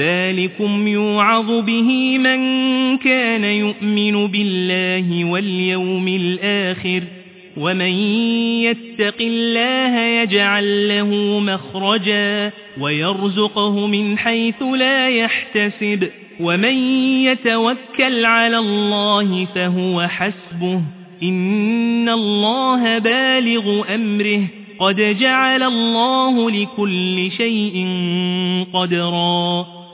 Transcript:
ذلكم يوعظ به من كان يؤمن بالله واليوم الآخر ومن يتق الله يجعل له مخرجا ويرزقه من حيث لا يحتسب ومن يتوكل على الله فهو حسبه إن الله بالغ أمره قد جعل الله لكل شيء قدرا